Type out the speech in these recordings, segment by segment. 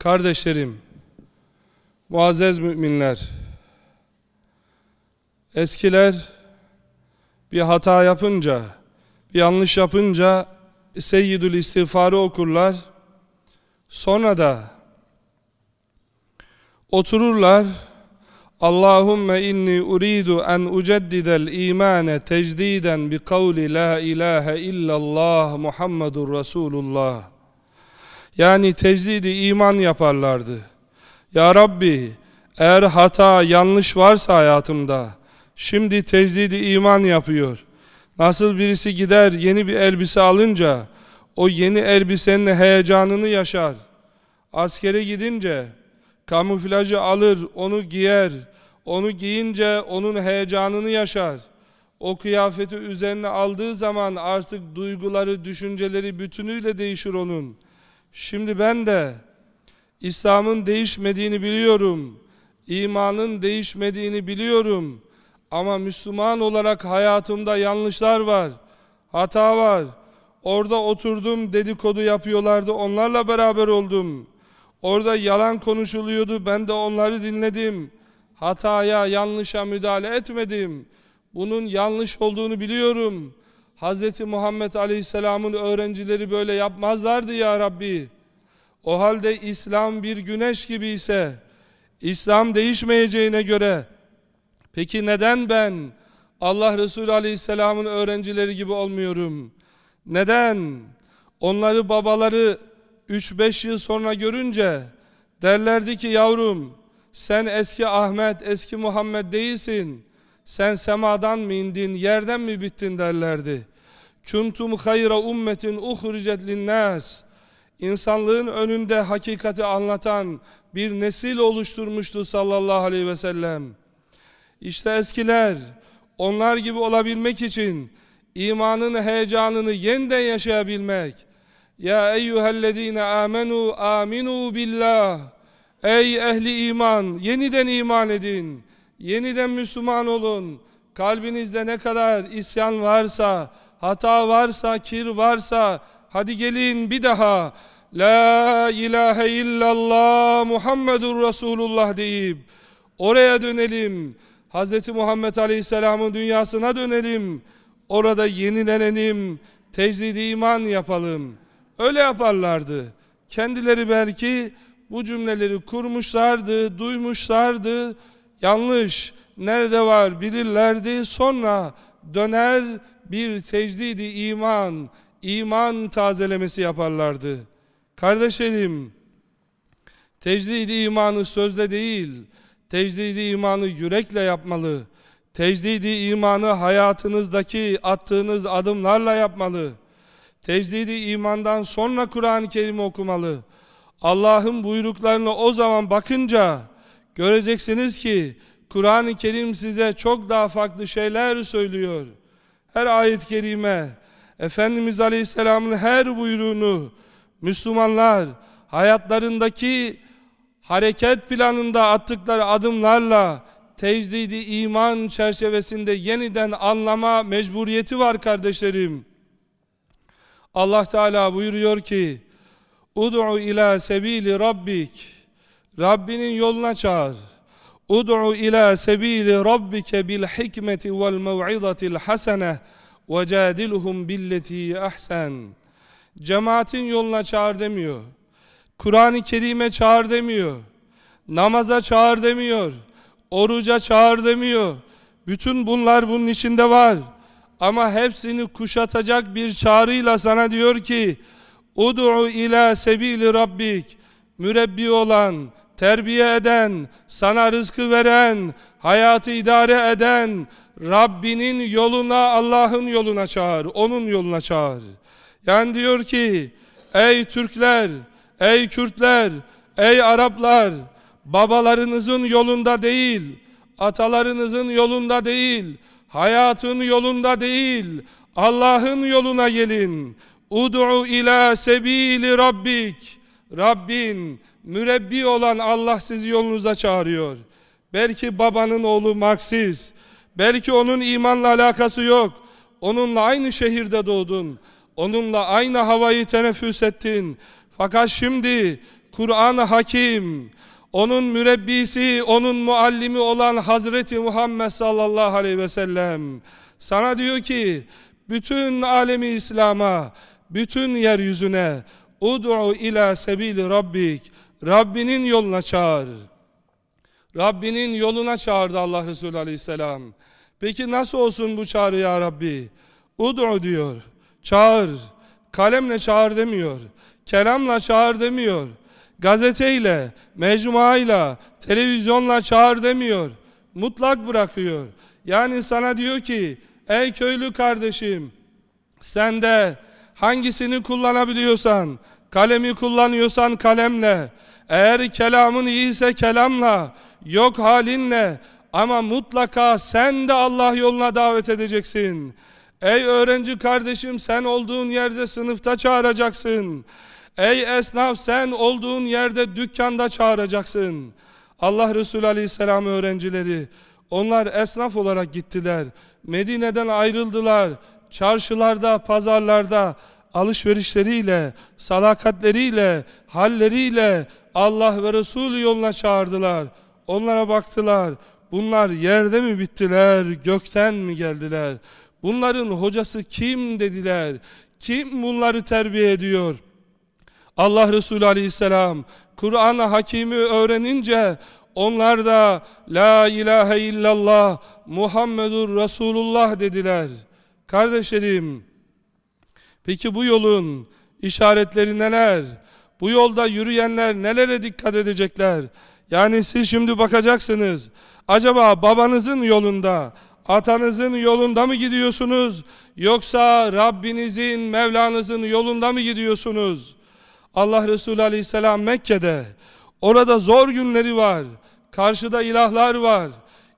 Kardeşlerim, muazzez müminler, eskiler bir hata yapınca, bir yanlış yapınca Seyyidül İstiğfar'ı okurlar. Sonra da otururlar. Allahümme inni uridu en uceddidel imane tecdiden bi kavli la ilahe illallah Muhammedur Resulullah. Yani tecdidi iman yaparlardı. Ya Rabbi eğer hata yanlış varsa hayatımda şimdi tecdidi iman yapıyor. Nasıl birisi gider yeni bir elbise alınca o yeni elbisenin heyecanını yaşar. Askere gidince kamuflajı alır, onu giyer. Onu giyince onun heyecanını yaşar. O kıyafeti üzerine aldığı zaman artık duyguları, düşünceleri bütünüyle değişir onun. Şimdi ben de İslam'ın değişmediğini biliyorum. İmanın değişmediğini biliyorum. Ama Müslüman olarak hayatımda yanlışlar var. Hata var. Orada oturdum dedikodu yapıyorlardı. Onlarla beraber oldum. Orada yalan konuşuluyordu. Ben de onları dinledim. Hataya, yanlışa müdahale etmedim. Bunun yanlış olduğunu biliyorum. Hz. Muhammed Aleyhisselam'ın öğrencileri böyle yapmazlardı ya Rabbi. O halde İslam bir güneş gibi ise, İslam değişmeyeceğine göre, peki neden ben Allah Resulü Aleyhisselam'ın öğrencileri gibi olmuyorum? Neden? Onları babaları 3-5 yıl sonra görünce derlerdi ki yavrum sen eski Ahmet, eski Muhammed değilsin. Sen semadan mı indin, yerden mi bittin derlerdi. Kuntum hayra ummetin uhricet linnas. İnsanlığın önünde hakikati anlatan bir nesil oluşturmuştu sallallahu aleyhi ve sellem. İşte eskiler onlar gibi olabilmek için imanın heyecanını yeniden yaşayabilmek. Ya eyyühellezine amenu aminu billah. Ey ehli iman yeniden iman edin. Yeniden Müslüman olun. Kalbinizde ne kadar isyan varsa, hata varsa, kir varsa hadi gelin bir daha La ilahe illallah Muhammedur Resulullah deyip oraya dönelim. Hz. Muhammed Aleyhisselam'ın dünyasına dönelim. Orada yenilenelim. Tecdidi iman yapalım. Öyle yaparlardı. Kendileri belki bu cümleleri kurmuşlardı, duymuşlardı. Yanlış, nerede var bilirlerdi. Sonra döner bir tecdidi iman, iman tazelemesi yaparlardı. Kardeşlerim, tecdidi imanı sözle değil, tecdidi imanı yürekle yapmalı. Tecdidi imanı hayatınızdaki attığınız adımlarla yapmalı. Tecdidi imandan sonra Kur'an-ı Kerim okumalı. Allah'ın buyruklarına o zaman bakınca göreceksiniz ki Kur'an-ı Kerim size çok daha farklı şeyler söylüyor. Her ayet-i kerime Efendimiz Aleyhisselam'ın her buyruğunu Müslümanlar hayatlarındaki hareket planında attıkları adımlarla tecdidi iman çerçevesinde yeniden anlama mecburiyeti var kardeşlerim. Allah Teala buyuruyor ki Ud'u ila sebili rabbik Rabbinin yoluna çağır. Ud'u ila sebili rabbike bil hikmeti vel mev'izatil hasene ve cadilhum billeti ahsen. Cemaatin yoluna çağır demiyor. Kur'an-ı Kerim'e çağır demiyor. Namaza çağır demiyor. Oruca çağır demiyor. Bütün bunlar bunun içinde var. Ama hepsini kuşatacak bir çağrıyla sana diyor ki Ud'u ila sebili rabbik Mürebbi olan, terbiye eden, sana rızkı veren, hayatı idare eden Rabbinin yoluna, Allah'ın yoluna çağır, onun yoluna çağır. Yani diyor ki, ey Türkler, ey Kürtler, ey Araplar, babalarınızın yolunda değil, atalarınızın yolunda değil, hayatın yolunda değil, Allah'ın yoluna gelin. Ud'u ila sebili rabbik. Rabbin, mürebbi olan Allah sizi yolunuza çağırıyor. Belki babanın oğlu Marksist, belki onun imanla alakası yok. Onunla aynı şehirde doğdun. Onunla aynı havayı teneffüs ettin. Fakat şimdi Kur'an-ı Hakim, onun mürebbisi, onun muallimi olan Hazreti Muhammed sallallahu aleyhi ve sellem sana diyor ki bütün alemi İslam'a, bütün yeryüzüne ud'u ila sebili rabbik Rabbinin yoluna çağır. Rabbinin yoluna çağırdı Allah Resulü aleyhisselam. Peki nasıl olsun bu çağrı ya Rabbi? Ud'u diyor. Çağır. Kalemle çağır demiyor. Kelamla çağır demiyor. Gazeteyle, mecmuayla, televizyonla çağır demiyor. Mutlak bırakıyor. Yani sana diyor ki, ey köylü kardeşim, sen de hangisini kullanabiliyorsan, kalemi kullanıyorsan kalemle, eğer kelamın iyiyse kelamla, yok halinle, ama mutlaka sen de Allah yoluna davet edeceksin. Ey öğrenci kardeşim sen olduğun yerde sınıfta çağıracaksın. Ey esnaf sen olduğun yerde dükkanda çağıracaksın. Allah Resulü Aleyhisselam öğrencileri onlar esnaf olarak gittiler. Medine'den ayrıldılar. Çarşılarda, pazarlarda alışverişleriyle, salakatleriyle, halleriyle Allah ve Resulü yoluna çağırdılar. Onlara baktılar. Bunlar yerde mi bittiler, gökten mi geldiler? Bunların hocası kim dediler? Kim bunları terbiye ediyor? Allah Resulü Aleyhisselam Kur'an-ı Hakimi öğrenince onlar da La ilahe illallah Muhammedur Resulullah dediler. Kardeşlerim peki bu yolun işaretleri neler? Bu yolda yürüyenler nelere dikkat edecekler? Yani siz şimdi bakacaksınız. Acaba babanızın yolunda, atanızın yolunda mı gidiyorsunuz? Yoksa Rabbinizin, Mevlanızın yolunda mı gidiyorsunuz? Allah Resulü Aleyhisselam Mekke'de. Orada zor günleri var. Karşıda ilahlar var.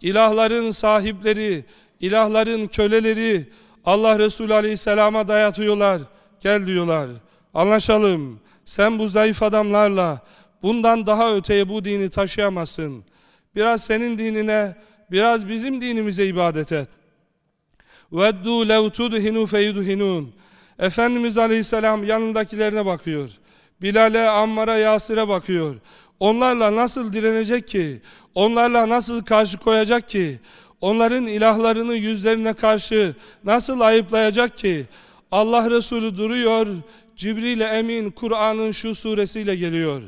İlahların sahipleri, ilahların köleleri Allah Resulü Aleyhisselam'a dayatıyorlar. Gel diyorlar. Anlaşalım. Sen bu zayıf adamlarla bundan daha öteye bu dini taşıyamazsın. Biraz senin dinine, biraz bizim dinimize ibadet et. وَدُّوا لَوْ تُدْهِنُوا فَيُدْهِنُونَ Efendimiz Aleyhisselam yanındakilerine bakıyor. Bilal'e, Ammar'a, Yasir'e bakıyor. Onlarla nasıl direnecek ki? Onlarla nasıl karşı koyacak ki? Onların ilahlarını yüzlerine karşı nasıl ayıplayacak ki? Allah Resulü duruyor, Cibril Emin Kur'an'ın şu suresiyle geliyor.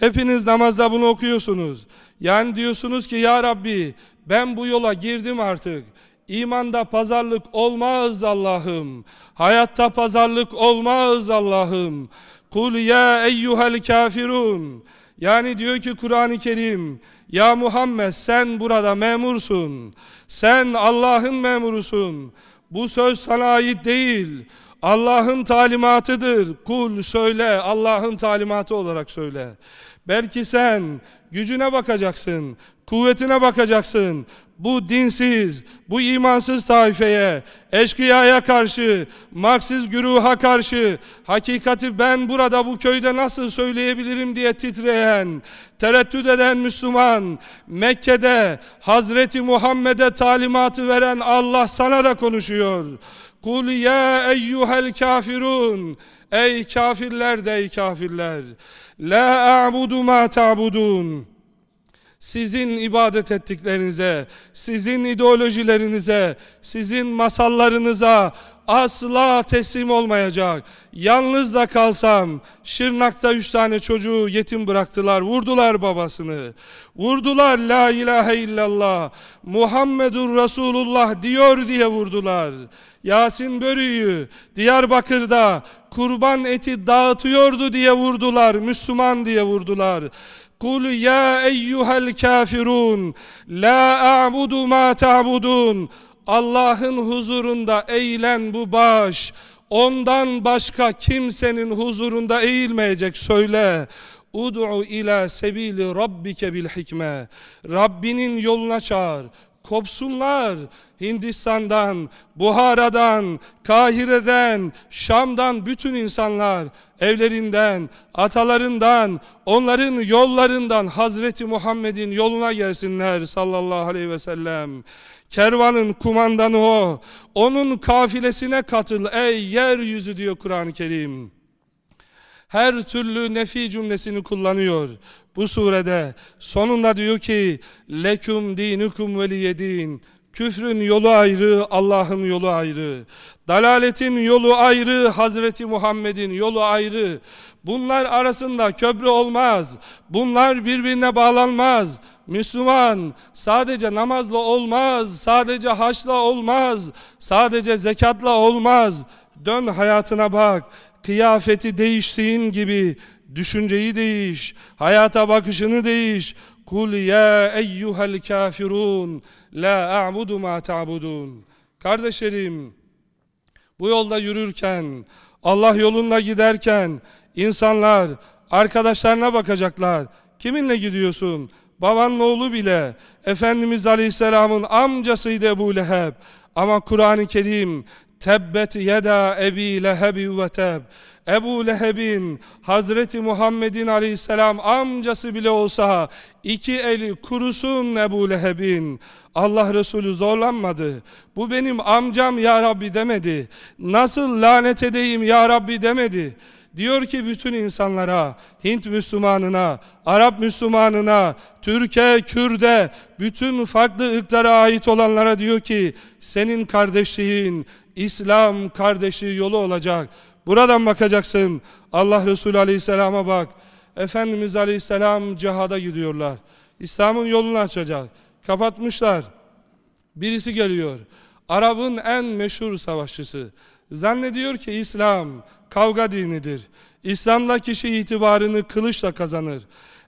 Hepiniz namazda bunu okuyorsunuz. Yani diyorsunuz ki ya Rabbi ben bu yola girdim artık. İmanda pazarlık olmaz Allah'ım. Hayatta pazarlık olmaz Allah'ım. Kul ya eyyuhel kafirun. Yani diyor ki Kur'an-ı Kerim, ya Muhammed sen burada memursun. Sen Allah'ın memurusun. Bu söz sana ait değil. Allah'ın talimatıdır. Kul söyle, Allah'ın talimatı olarak söyle. Belki sen gücüne bakacaksın, kuvvetine bakacaksın. Bu dinsiz, bu imansız taifeye, eşkıyaya karşı, Marksiz güruha karşı, hakikati ben burada bu köyde nasıl söyleyebilirim diye titreyen, tereddüt eden Müslüman, Mekke'de Hazreti Muhammed'e talimatı veren Allah sana da konuşuyor. Kul ya eyyuhel kafirun. Ey kafirler de ey kafirler. La a'budu ma ta'budun. Sizin ibadet ettiklerinize, sizin ideolojilerinize, sizin masallarınıza asla teslim olmayacak. Yalnız da kalsam, Şırnak'ta üç tane çocuğu yetim bıraktılar, vurdular babasını. Vurdular la ilahe illallah, Muhammedur Resulullah diyor diye vurdular. Yasin Börü'yü Diyarbakır'da kurban eti dağıtıyordu diye vurdular, Müslüman diye vurdular. Kul ya eyyuhel kafirun la a'budu ma ta'budun Allah'ın huzurunda eğilen bu baş ondan başka kimsenin huzurunda eğilmeyecek söyle. Ud'u ila sebili rabbike bil hikme. Rabbinin yoluna çağır kopsunlar. Hindistan'dan, Buhara'dan, Kahire'den, Şam'dan bütün insanlar evlerinden, atalarından, onların yollarından Hazreti Muhammed'in yoluna gelsinler sallallahu aleyhi ve sellem. Kervanın kumandanı o. Onun kafilesine katıl ey yeryüzü diyor Kur'an-ı Kerim. her türlü nefi cümlesini kullanıyor. Bu surede sonunda diyor ki lekum dinukum veliyedin. Küfrün yolu ayrı, Allah'ın yolu ayrı. Dalaletin yolu ayrı, Hazreti Muhammed'in yolu ayrı. Bunlar arasında köprü olmaz. Bunlar birbirine bağlanmaz. Müslüman sadece namazla olmaz, sadece haçla olmaz, sadece zekatla olmaz. Dön hayatına bak. Kıyafeti değiştiğin gibi düşünceyi değiş, hayata bakışını değiş. Kul ya eyyuhel kafirun la a'budu ma ta'budun. Kardeşlerim bu yolda yürürken, Allah yolunda giderken insanlar arkadaşlarına bakacaklar. Kiminle gidiyorsun? Babanın oğlu bile Efendimiz Aleyhisselam'ın amcasıydı Ebu Leheb. Ama Kur'an-ı Kerim Tebbet yeda ebi lehebi ve teb. Ebu Leheb'in Hazreti Muhammed'in aleyhisselam amcası bile olsa iki eli kurusun Ebu Leheb'in. Allah Resulü zorlanmadı. Bu benim amcam ya Rabbi demedi. Nasıl lanet edeyim ya Rabbi demedi. Diyor ki bütün insanlara, Hint Müslümanına, Arap Müslümanına, Türkiye, Kürde, bütün farklı ırklara ait olanlara diyor ki, senin kardeşliğin, İslam kardeşliği yolu olacak. Buradan bakacaksın. Allah Resulü Aleyhisselam'a bak. Efendimiz Aleyhisselam cihada gidiyorlar. İslam'ın yolunu açacak. Kapatmışlar. Birisi geliyor. Arap'ın en meşhur savaşçısı. Zannediyor ki İslam kavga dinidir. İslam'da kişi itibarını kılıçla kazanır.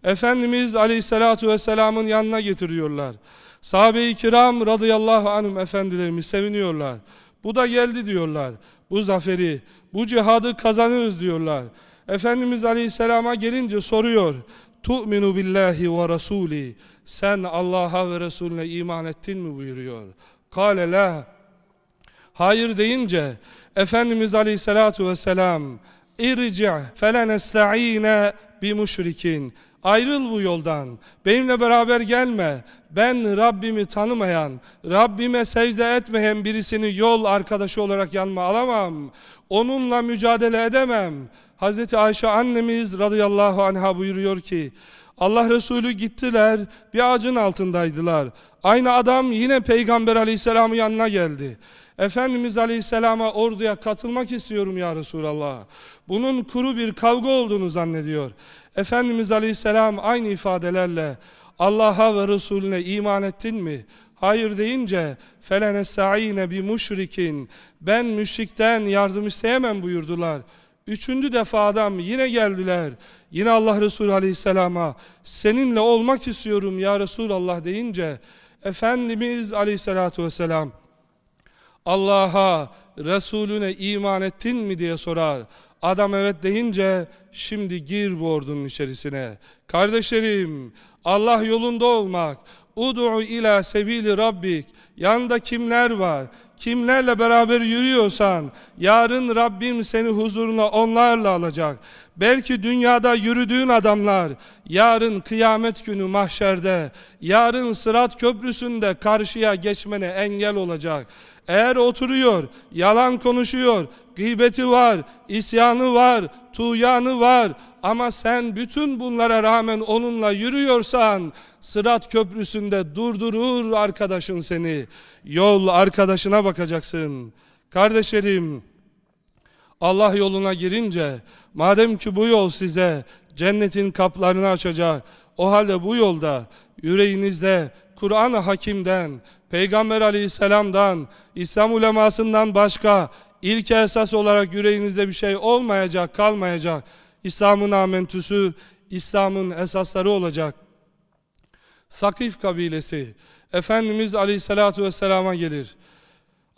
Efendimiz Aleyhisselatü Vesselam'ın yanına getiriyorlar. Sahabe-i kiram radıyallahu anhum efendilerimiz seviniyorlar. Bu da geldi diyorlar. Bu zaferi, bu cihadı kazanırız diyorlar. Efendimiz Aleyhisselam'a gelince soruyor. Tu'minu billahi ve rasuli. Sen Allah'a ve Resulüne iman ettin mi buyuruyor. Kale la. Hayır deyince Efendimiz Aleyhisselatu Vesselam irci' felenesta'ine bi müşrikin. Ayrıl bu yoldan. Benimle beraber gelme. Ben Rabbimi tanımayan, Rabbime secde etmeyen birisini yol arkadaşı olarak yanıma alamam. Onunla mücadele edemem. Hazreti Ayşe annemiz radıyallahu anha buyuruyor ki, Allah Resulü gittiler, bir ağacın altındaydılar. Aynı adam yine Peygamber aleyhisselamın yanına geldi. Efendimiz Aleyhisselam'a orduya katılmak istiyorum ya Resulallah. Bunun kuru bir kavga olduğunu zannediyor. Efendimiz Aleyhisselam aynı ifadelerle Allah'a ve Resulüne iman ettin mi? Hayır deyince bi müşrikin ben müşrikten yardım isteyemem buyurdular. Üçüncü defa adam yine geldiler. Yine Allah Resulü Aleyhisselam'a seninle olmak istiyorum ya Resulallah deyince Efendimiz Aleyhisselatü Vesselam Allah'a, Resulüne iman ettin mi diye sorar. Adam evet deyince şimdi gir bu ordunun içerisine. Kardeşlerim Allah yolunda olmak. Udu'u ila sebili rabbik. Yanında kimler var? Kimlerle beraber yürüyorsan yarın Rabbim seni huzuruna onlarla alacak. Belki dünyada yürüdüğün adamlar yarın kıyamet günü mahşerde, yarın sırat köprüsünde karşıya geçmene engel olacak. Eğer oturuyor, yalan konuşuyor, gıybeti var, isyanı var, tuğyanı var ama sen bütün bunlara rağmen onunla yürüyorsan sırat köprüsünde durdurur arkadaşın seni. Yol arkadaşına bakacaksın. Kardeşlerim Allah yoluna girince madem ki bu yol size cennetin kaplarını açacak o halde bu yolda yüreğinizde Kur'an-ı Hakim'den, Peygamber Aleyhisselam'dan, İslam ulemasından başka ilk esas olarak yüreğinizde bir şey olmayacak, kalmayacak. İslam'ın amentüsü, İslam'ın esasları olacak. Sakif kabilesi, Efendimiz Aleyhisselatü Vesselam'a gelir.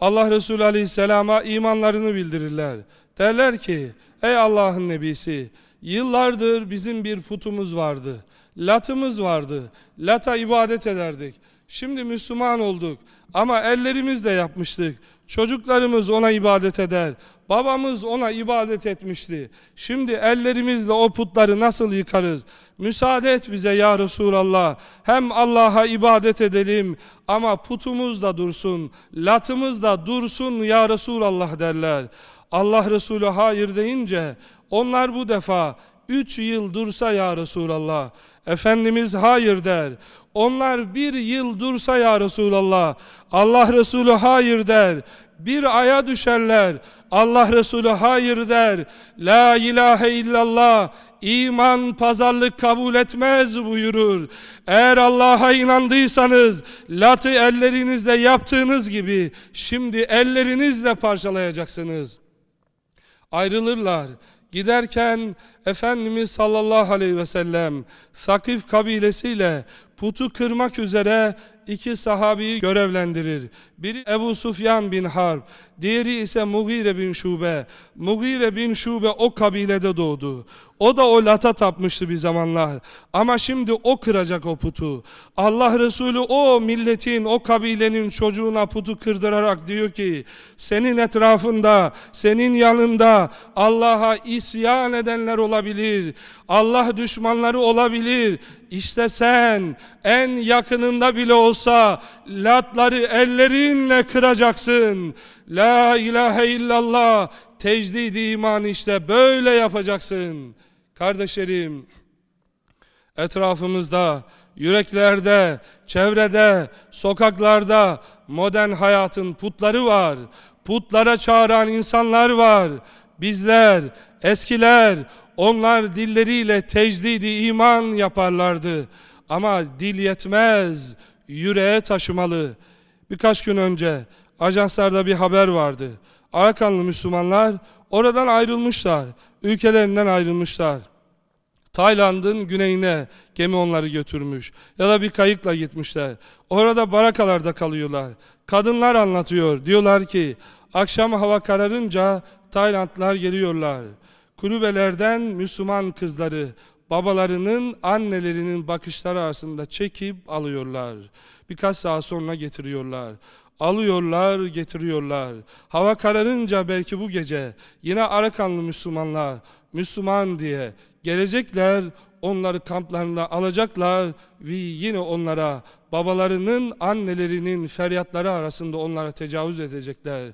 Allah Resulü Aleyhisselam'a imanlarını bildirirler. Derler ki, ey Allah'ın Nebisi, yıllardır bizim bir putumuz vardı. Latımız vardı. Lata ibadet ederdik. Şimdi Müslüman olduk ama ellerimizle yapmıştık. Çocuklarımız ona ibadet eder. Babamız ona ibadet etmişti. Şimdi ellerimizle o putları nasıl yıkarız? Müsaade et bize ya Resulallah. Hem Allah'a ibadet edelim ama putumuz da dursun, latımız da dursun ya Resulallah derler. Allah Resulü hayır deyince onlar bu defa üç yıl dursa ya Resulallah. Efendimiz hayır der. Onlar bir yıl dursa ya Resulallah. Allah Resulü hayır der. Bir aya düşerler. Allah Resulü hayır der. La ilahe illallah. İman pazarlık kabul etmez buyurur. Eğer Allah'a inandıysanız latı ellerinizle yaptığınız gibi şimdi ellerinizle parçalayacaksınız. Ayrılırlar. Giderken Efendimiz sallallahu aleyhi ve sellem Sakif kabilesiyle putu kırmak üzere iki sahabiyi görevlendirir. Biri Ebu Sufyan bin Harb, diğeri ise Mugire bin Şube. Mugire bin Şube o kabilede doğdu. O da o lata tapmıştı bir zamanlar. Ama şimdi o kıracak o putu. Allah Resulü o milletin, o kabilenin çocuğuna putu kırdırarak diyor ki, senin etrafında, senin yanında Allah'a isyan edenler olabilir. Allah düşmanları olabilir. İşte sen en yakınında bile olsa latları ellerinle kıracaksın. La ilahe illallah tecdidi iman işte böyle yapacaksın. Kardeşlerim etrafımızda, yüreklerde, çevrede, sokaklarda modern hayatın putları var. Putlara çağıran insanlar var. Bizler, eskiler, onlar dilleriyle tecdidi iman yaparlardı. Ama dil yetmez, yüreğe taşımalı. Birkaç gün önce ajanslarda bir haber vardı. Arakanlı Müslümanlar oradan ayrılmışlar. Ülkelerinden ayrılmışlar. Tayland'ın güneyine gemi onları götürmüş. Ya da bir kayıkla gitmişler. Orada barakalarda kalıyorlar. Kadınlar anlatıyor. Diyorlar ki akşam hava kararınca Taylandlılar geliyorlar. Kulübelerden Müslüman kızları babalarının annelerinin bakışları arasında çekip alıyorlar. Birkaç saat sonra getiriyorlar. Alıyorlar, getiriyorlar. Hava kararınca belki bu gece yine Arakanlı Müslümanlar Müslüman diye gelecekler, onları kamplarına alacaklar ve yine onlara babalarının, annelerinin feryatları arasında onlara tecavüz edecekler.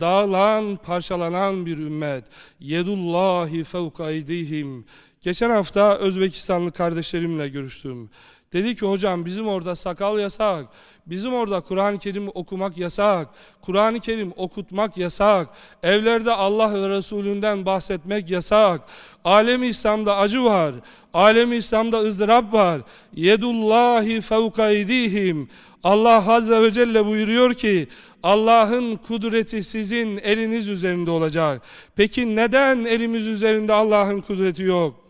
Dağılan, parçalanan bir ümmet. Yedullahi fevka eydihim. Geçen hafta Özbekistanlı kardeşlerimle görüştüm. Dedi ki hocam bizim orada sakal yasak. Bizim orada Kur'an-ı Kerim okumak yasak. Kur'an-ı Kerim okutmak yasak. Evlerde Allah ve Resulünden bahsetmek yasak. Alem-i İslam'da acı var. Alem-i İslam'da ızdırap var. Yedullahi fevka eydihim. Allah Azze ve Celle buyuruyor ki Allah'ın kudreti sizin eliniz üzerinde olacak. Peki neden elimiz üzerinde Allah'ın kudreti yok?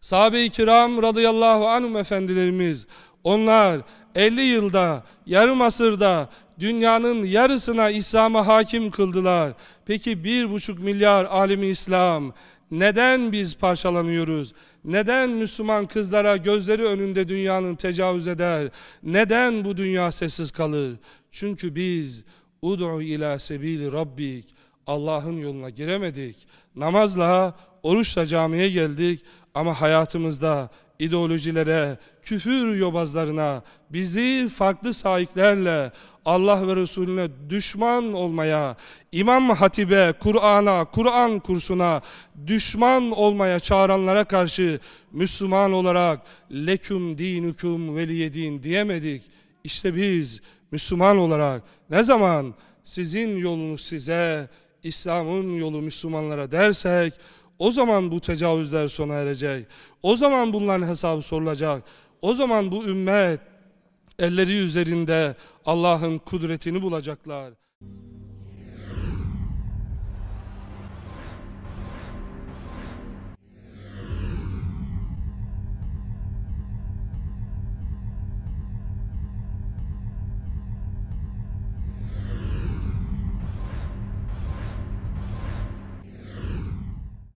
Sahabe-i kiram radıyallahu anhum efendilerimiz onlar 50 yılda, yarım asırda dünyanın yarısına İslam'a hakim kıldılar. Peki bir buçuk milyar alemi İslam neden biz parçalanıyoruz? Neden Müslüman kızlara gözleri önünde dünyanın tecavüz eder? Neden bu dünya sessiz kalır? Çünkü biz ud'u ila sebili rabbik Allah'ın yoluna giremedik. Namazla, oruçla camiye geldik ama hayatımızda ideolojilere, küfür yobazlarına, bizi farklı sahiplerle Allah ve Resulüne düşman olmaya, İmam Hatib'e, Kur'an'a, Kur'an kursuna düşman olmaya çağıranlara karşı Müslüman olarak leküm dinukum veliyedin diyemedik. İşte biz Müslüman olarak ne zaman sizin yolunuz size, İslam'ın yolu Müslümanlara dersek, o zaman bu tecavüzler sona erecek. O zaman bunların hesabı sorulacak. O zaman bu ümmet elleri üzerinde Allah'ın kudretini bulacaklar.